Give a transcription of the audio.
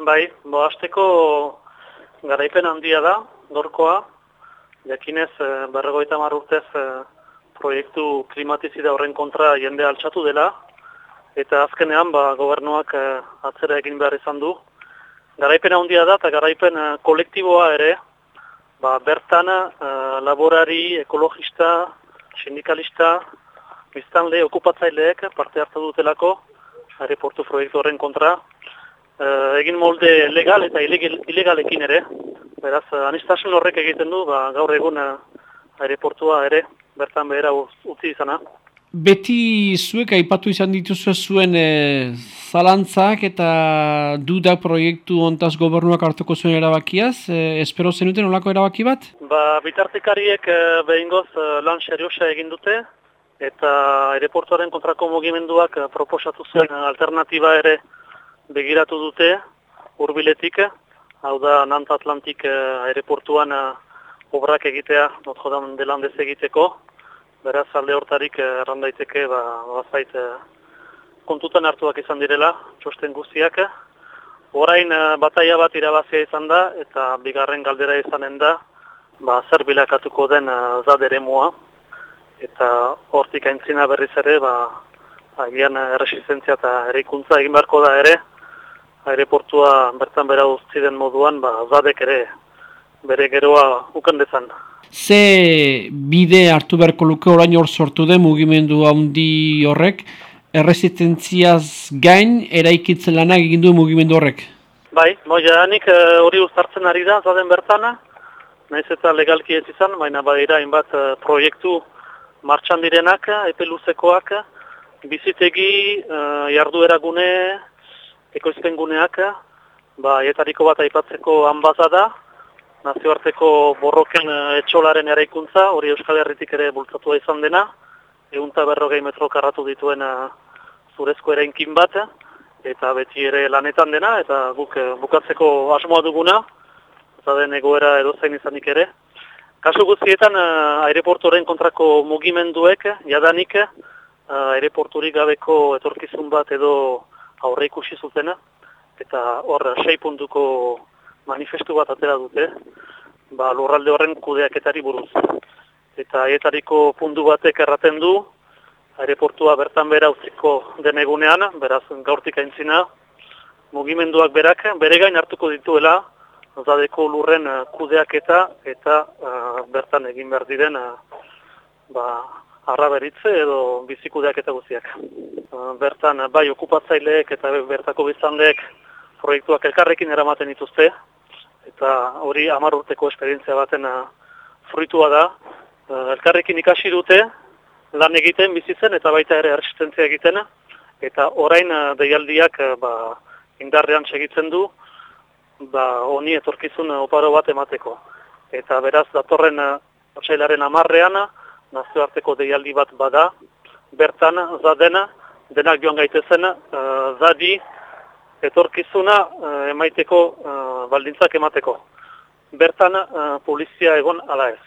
Bai, bo hasteko garaipen handia da, dorkoa, jakinez eh, berregoita urtez eh, proiektu klimatizida horren kontra jende altxatu dela, eta azkenean ba, gobernuak eh, atzera egin behar izan du. Garaipen handia da eta garaipen kolektiboa ere, ba, bertan laborari, ekologista, sindikalista, biztanle, okupatzaileek parte hartu dutelako, aeroportu proiektu horren kontra, egin molde legal eta ilegalekin ere, Beraz, anistasun horrek egiten du, ba, gaur egun uh, aireportua ere, bertan behera utzi izana. Beti zuek aipatu izan dituzu zuen e, zalantzak eta dudak proiektu ontaz gobernuak hartuko zuen erabakiaz. E, espero zenuten olako erabaki bat? Ba, bitartekariek e, behingoz lan seriosa egin dute eta aireportuaren kontrako mugimenduak proposatu zuen alternatiba ere begiratu dute urbiletik hau da Nant Atlantik uh, aeroportuan uh, obrak egitea, Notre Dame de Landes egiteko, beraz alde hortarik uh, errandaiteke ba, bazait kontutan hartuak izan direla, txosten guztiak. Horain uh, bataia bat irabazia izan da, eta bigarren galdera izanen da, ba, zer bilakatuko den uh, zadere mua, eta hortik aintzina berriz ere, ba, agian erresistentzia eta erikuntza egin beharko da ere, aireportua bertan bera uzti den moduan, ba, zadek ere bere geroa ukan dezan. Ze bide hartu beharko luke orain hor sortu den mugimendu handi horrek, erresistentziaz gain eraikitzen lanak egin du mugimendu horrek? Bai, moja, nik eh, hori uztartzen ari da, zaden bertana, naiz eta legalki ez izan, baina badira inbat uh, proiektu martxan direnak, epe luzekoak, bizitegi, uh, jardueragune, ekoizpen guneak, ba, etariko bat aipatzeko hanbaza da, nazioarteko borroken eh, etxolaren eraikuntza, hori Euskal Herritik ere bultzatua izan dena, egunta berrogei metro karratu dituen uh, zurezko ereinkin bat, eta beti ere lanetan dena, eta guk uh, bukatzeko asmoa duguna, eta den egoera edozein izanik ere. Kasu guztietan, aireportoren kontrako mugimenduek, jadanik, aireporturik gabeko etorkizun bat edo aurre ikusi zutena, eta hor sei puntuko manifestu bat atera dute, ba, lurralde horren kudeaketari buruz. Eta aietariko puntu batek erraten du, aireportua bertan bera utziko denegunean, beraz gaurtik aintzina, mugimenduak berak bere gain hartuko dituela, zadeko lurren kudeaketa eta uh, bertan egin behar diren uh, ba, arraberitze edo bizikudeak eta guziak. Uh, bertan, bai, okupatzaileek eta bertako bizanleek proiektuak elkarrekin eramaten dituzte, eta hori hamar urteko esperientzia baten uh, fruitua da. Uh, elkarrekin ikasi dute, lan egiten bizitzen eta baita ere erresistentzia egiten, eta orain deialdiak ba, indarrean segitzen du, ba, honi etorkizun oparo bat emateko. Eta beraz, datorren otxailaren amarrean, nazioarteko deialdi bat bada, bertan zadena, denak joan gaitezen, uh, zadi etorkizuna uh, emaiteko, uh, baldintzak emateko. Bertan uh, polizia egon ala ez.